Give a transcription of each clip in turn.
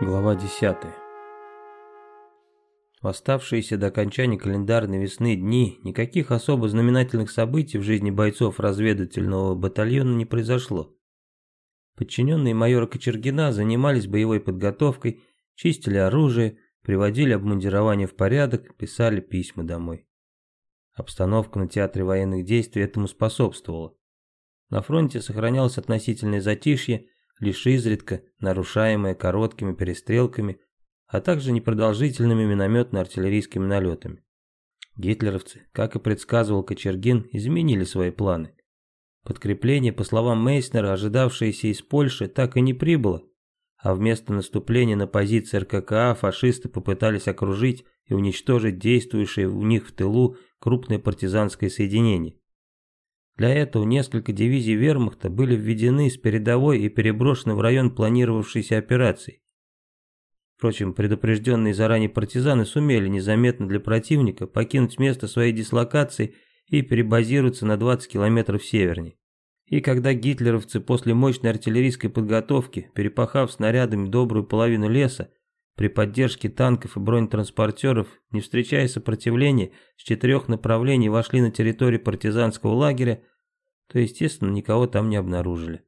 Глава 10. В оставшиеся до окончания календарной весны дни никаких особо знаменательных событий в жизни бойцов разведывательного батальона не произошло. Подчиненные майора Кочергина занимались боевой подготовкой, чистили оружие, приводили обмундирование в порядок, писали письма домой. Обстановка на театре военных действий этому способствовала. На фронте сохранялось относительное затишье, лишь изредка нарушаемая короткими перестрелками, а также непродолжительными минометно-артиллерийскими налетами. Гитлеровцы, как и предсказывал Кочергин, изменили свои планы. Подкрепление, по словам Мейснера, ожидавшееся из Польши, так и не прибыло, а вместо наступления на позиции РККА фашисты попытались окружить и уничтожить действующее у них в тылу крупное партизанское соединение. Для этого несколько дивизий вермахта были введены с передовой и переброшены в район планировавшейся операции. Впрочем, предупрежденные заранее партизаны сумели незаметно для противника покинуть место своей дислокации и перебазироваться на 20 километров севернее. И когда гитлеровцы после мощной артиллерийской подготовки, перепахав снарядами добрую половину леса, при поддержке танков и бронетранспортеров, не встречая сопротивления, с четырех направлений вошли на территорию партизанского лагеря, то, естественно, никого там не обнаружили.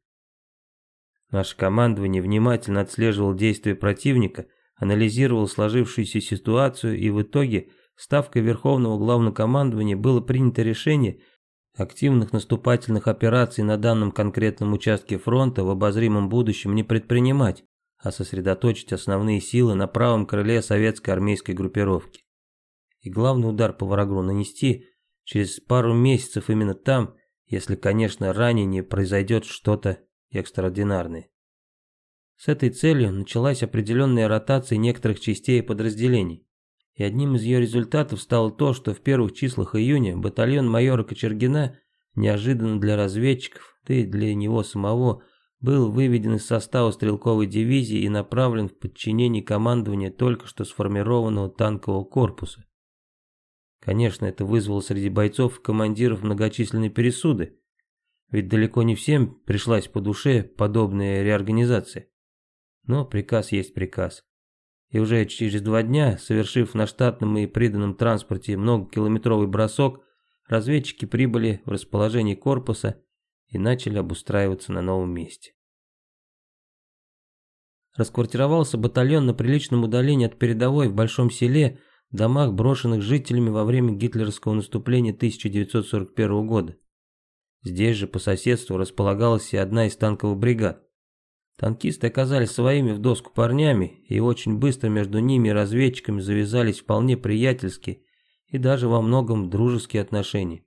Наше командование внимательно отслеживало действия противника, анализировал сложившуюся ситуацию и в итоге ставкой Верховного Главнокомандования было принято решение активных наступательных операций на данном конкретном участке фронта в обозримом будущем не предпринимать, а сосредоточить основные силы на правом крыле советской армейской группировки. И главный удар по врагу нанести через пару месяцев именно там, если, конечно, ранее не произойдет что-то экстраординарное. С этой целью началась определенная ротация некоторых частей и подразделений. И одним из ее результатов стало то, что в первых числах июня батальон майора Кочергина неожиданно для разведчиков, да и для него самого, был выведен из состава стрелковой дивизии и направлен в подчинение командования только что сформированного танкового корпуса. Конечно, это вызвало среди бойцов и командиров многочисленные пересуды, ведь далеко не всем пришлась по душе подобная реорганизация. Но приказ есть приказ. И уже через два дня, совершив на штатном и приданном транспорте многокилометровый бросок, разведчики прибыли в расположение корпуса и начали обустраиваться на новом месте. Расквартировался батальон на приличном удалении от передовой в Большом селе, домах, брошенных жителями во время гитлеровского наступления 1941 года. Здесь же по соседству располагалась и одна из танковых бригад. Танкисты оказались своими в доску парнями, и очень быстро между ними и разведчиками завязались вполне приятельские и даже во многом дружеские отношения.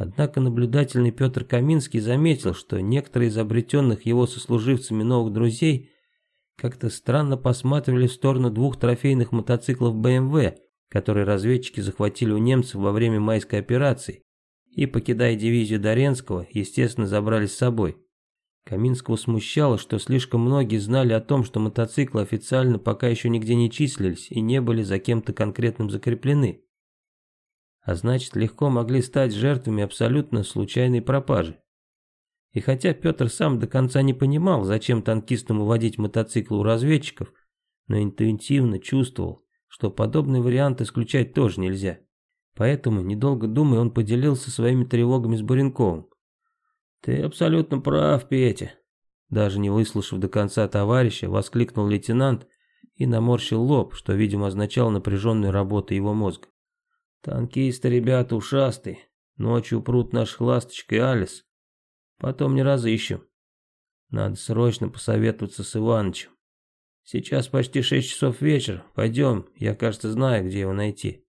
Однако наблюдательный Петр Каминский заметил, что некоторые из обретенных его сослуживцами новых друзей как-то странно посматривали в сторону двух трофейных мотоциклов BMW, которые разведчики захватили у немцев во время майской операции, и, покидая дивизию Доренского, естественно, забрали с собой. Каминского смущало, что слишком многие знали о том, что мотоциклы официально пока еще нигде не числились и не были за кем-то конкретным закреплены а значит легко могли стать жертвами абсолютно случайной пропажи. И хотя Петр сам до конца не понимал, зачем танкистам уводить мотоциклы у разведчиков, но интуитивно чувствовал, что подобный вариант исключать тоже нельзя. Поэтому, недолго думая, он поделился своими тревогами с Баренковым. «Ты абсолютно прав, Петя», даже не выслушав до конца товарища, воскликнул лейтенант и наморщил лоб, что, видимо, означало напряженную работу его мозга. Танкисты, ребята, ушастые. Ночью прут наш ласточка Алис. Потом не разыщем. Надо срочно посоветоваться с Иванычем. Сейчас почти шесть часов вечера. Пойдем, я, кажется, знаю, где его найти.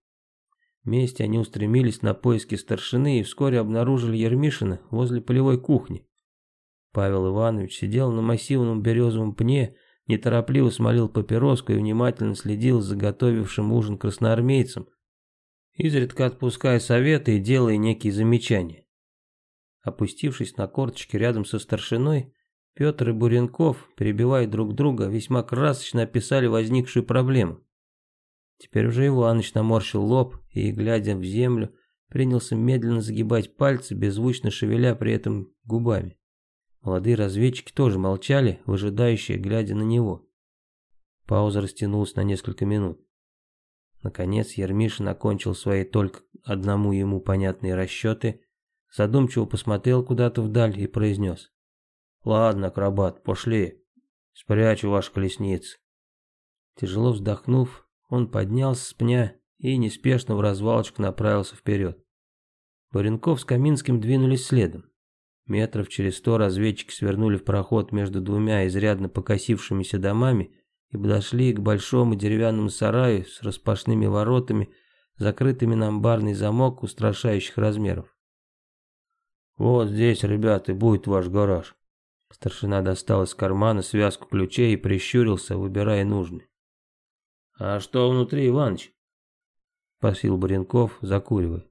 Вместе они устремились на поиски старшины и вскоре обнаружили Ермишина возле полевой кухни. Павел Иванович сидел на массивном березовом пне, неторопливо смолил папироску и внимательно следил за готовившим ужин красноармейцем, изредка отпуская советы и делая некие замечания. Опустившись на корточки рядом со старшиной, Петр и Буренков, перебивая друг друга, весьма красочно описали возникшую проблему. Теперь уже Иваныч наморщил лоб и, глядя в землю, принялся медленно загибать пальцы, беззвучно шевеля при этом губами. Молодые разведчики тоже молчали, выжидающие, глядя на него. Пауза растянулась на несколько минут. Наконец Ермишин окончил свои только одному ему понятные расчеты, задумчиво посмотрел куда-то вдаль и произнес. «Ладно, акробат, пошли. Спрячу ваши колесницы». Тяжело вздохнув, он поднялся с пня и неспешно в развалочку направился вперед. Баренков с Каминским двинулись следом. Метров через сто разведчики свернули в проход между двумя изрядно покосившимися домами и подошли к большому деревянному сараю с распашными воротами, закрытыми на амбарный замок устрашающих размеров. «Вот здесь, ребята, будет ваш гараж». Старшина достал из кармана связку ключей и прищурился, выбирая нужный. «А что внутри, Иваныч?» — спросил Баренков, закуривая.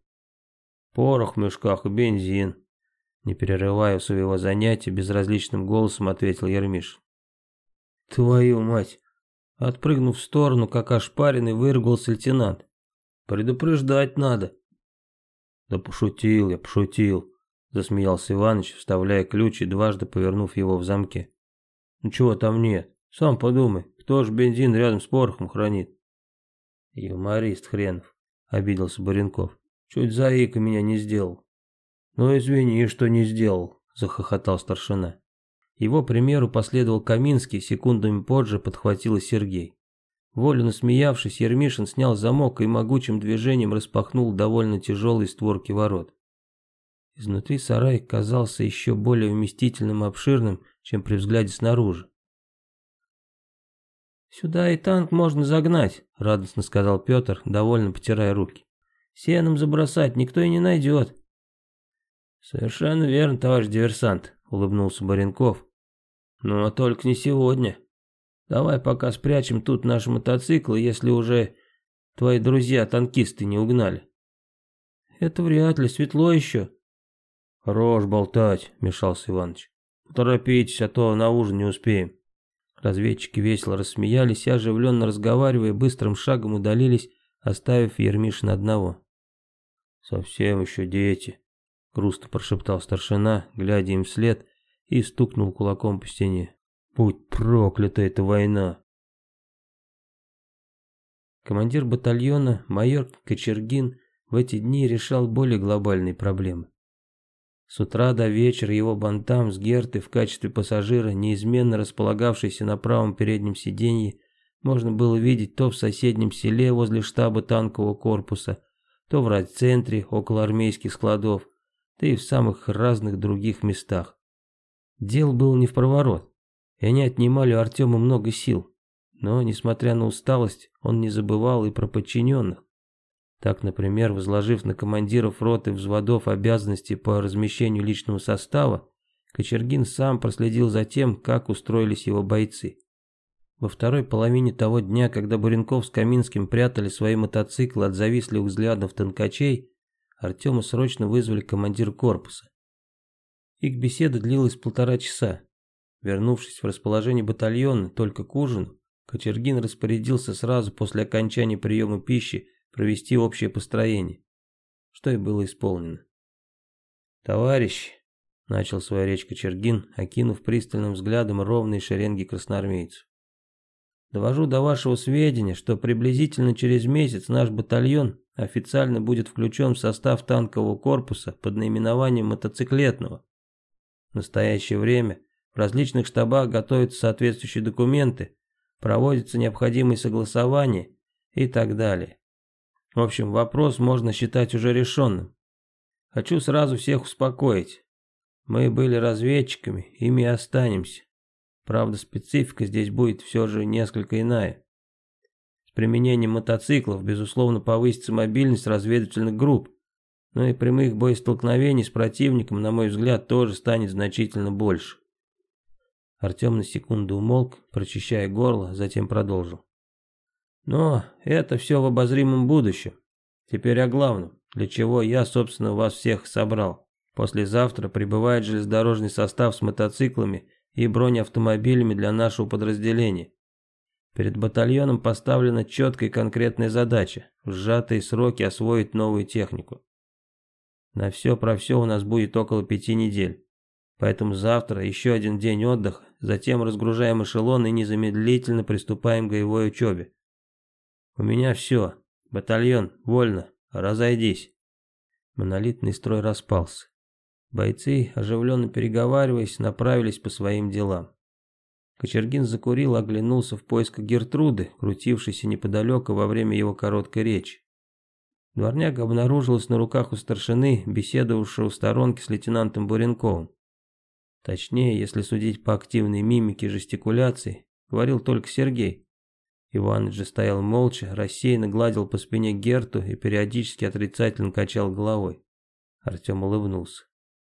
«Порох в мешках и бензин», — не перерывая своего занятия, безразличным голосом ответил Ермиш. «Твою мать!» Отпрыгнув в сторону, как ошпаренный, выругался лейтенант. «Предупреждать надо». «Да пошутил я, пошутил», — засмеялся Иваныч, вставляя ключ и дважды повернув его в замке. «Ну чего там нет? Сам подумай, кто ж бензин рядом с порохом хранит?» «Юморист хренов», — обиделся Баренков. «Чуть заика меня не сделал». «Ну извини, что не сделал», — захохотал старшина. Его примеру последовал Каминский, секундами позже подхватил Сергей. Волю насмеявшись, Ермишин снял замок и могучим движением распахнул довольно тяжелые створки ворот. Изнутри сарай казался еще более вместительным и обширным, чем при взгляде снаружи. «Сюда и танк можно загнать», — радостно сказал Петр, довольно потирая руки. «Сеном забросать никто и не найдет». «Совершенно верно, товарищ диверсант», — улыбнулся Баренков, но только не сегодня. Давай пока спрячем тут наши мотоциклы, если уже твои друзья-танкисты не угнали. Это вряд ли, светло еще. Рожь болтать, мешался Иваныч. Поторопитесь, а то на ужин не успеем. Разведчики весело рассмеялись и, оживленно разговаривая, быстрым шагом удалились, оставив Ермишина одного. «Совсем еще дети», — грустно прошептал старшина, глядя им вслед и стукнул кулаком по стене. «Будь проклята эта война!» Командир батальона, майор Кочергин, в эти дни решал более глобальные проблемы. С утра до вечера его бантам с Герты в качестве пассажира, неизменно располагавшийся на правом переднем сиденье, можно было видеть то в соседнем селе возле штаба танкового корпуса, то в райцентре около армейских складов, да и в самых разных других местах. Дел был не в проворот, и они отнимали у Артема много сил. Но, несмотря на усталость, он не забывал и про подчиненных. Так, например, возложив на командиров роты взводов обязанности по размещению личного состава, Кочергин сам проследил за тем, как устроились его бойцы. Во второй половине того дня, когда Буренков с Каминским прятали свои мотоциклы от завистливых взглядов танкачей, Артема срочно вызвали командир корпуса. Их беседа длилась полтора часа. Вернувшись в расположение батальона только к ужину, Кочергин распорядился сразу после окончания приема пищи провести общее построение, что и было исполнено. «Товарищ», — начал свою речь Кочергин, окинув пристальным взглядом ровные шеренги красноармейцев. «Довожу до вашего сведения, что приблизительно через месяц наш батальон официально будет включен в состав танкового корпуса под наименованием мотоциклетного. В настоящее время в различных штабах готовятся соответствующие документы, проводятся необходимые согласования и так далее. В общем, вопрос можно считать уже решенным. Хочу сразу всех успокоить. Мы были разведчиками, ими и останемся. Правда, специфика здесь будет все же несколько иная. С применением мотоциклов, безусловно, повысится мобильность разведывательных групп, но и прямых боестолкновений с противником, на мой взгляд, тоже станет значительно больше. Артем на секунду умолк, прочищая горло, затем продолжил. Но это все в обозримом будущем. Теперь о главном, для чего я, собственно, вас всех собрал. Послезавтра прибывает железнодорожный состав с мотоциклами и бронеавтомобилями для нашего подразделения. Перед батальоном поставлена четкая и конкретная задача – в сжатые сроки освоить новую технику. На все про все у нас будет около пяти недель. Поэтому завтра еще один день отдыха, затем разгружаем эшелон и незамедлительно приступаем к боевой учебе. У меня все. Батальон, вольно, разойдись. Монолитный строй распался. Бойцы, оживленно переговариваясь, направились по своим делам. Кочергин закурил, оглянулся в поисках Гертруды, крутившейся неподалеку во время его короткой речи. Дворняга обнаружилась на руках у старшины, беседовавшего в сторонке с лейтенантом Буренковым. Точнее, если судить по активной мимике и жестикуляции, говорил только Сергей. Иваныч же стоял молча, рассеянно гладил по спине Герту и периодически отрицательно качал головой. Артем улыбнулся.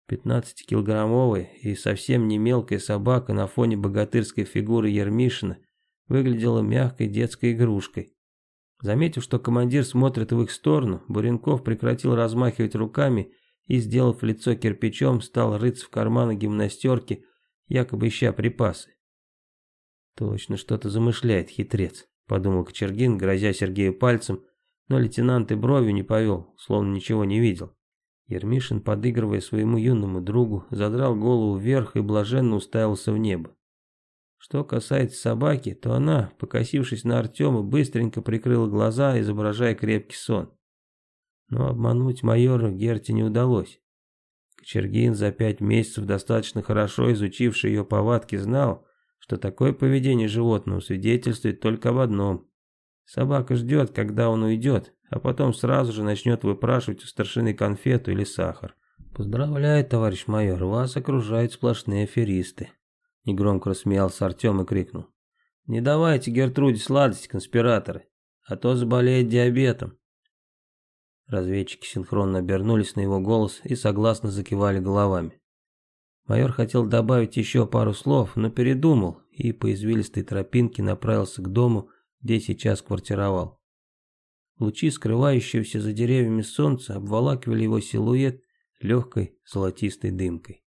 Пятнадцатикилограммовая и совсем не мелкая собака на фоне богатырской фигуры Ермишина выглядела мягкой детской игрушкой. Заметив, что командир смотрит в их сторону, Буренков прекратил размахивать руками и, сделав лицо кирпичом, стал рыться в карманы гимнастерки, якобы ища припасы. «Точно что-то замышляет хитрец», — подумал Кочергин, грозя Сергею пальцем, но лейтенант и бровью не повел, словно ничего не видел. Ермишин, подыгрывая своему юному другу, задрал голову вверх и блаженно уставился в небо. Что касается собаки, то она, покосившись на Артема, быстренько прикрыла глаза, изображая крепкий сон. Но обмануть майора Герти не удалось. Кочергин, за пять месяцев достаточно хорошо изучивший ее повадки, знал, что такое поведение животного свидетельствует только об одном. Собака ждет, когда он уйдет, а потом сразу же начнет выпрашивать у старшины конфету или сахар. «Поздравляю, товарищ майор, вас окружают сплошные аферисты», Негромко рассмеялся Артем и крикнул. «Не давайте Гертруде сладости, конспираторы, а то заболеет диабетом». Разведчики синхронно обернулись на его голос и согласно закивали головами. Майор хотел добавить еще пару слов, но передумал и по извилистой тропинке направился к дому, где сейчас квартировал. Лучи, скрывающиеся за деревьями солнца, обволакивали его силуэт легкой золотистой дымкой.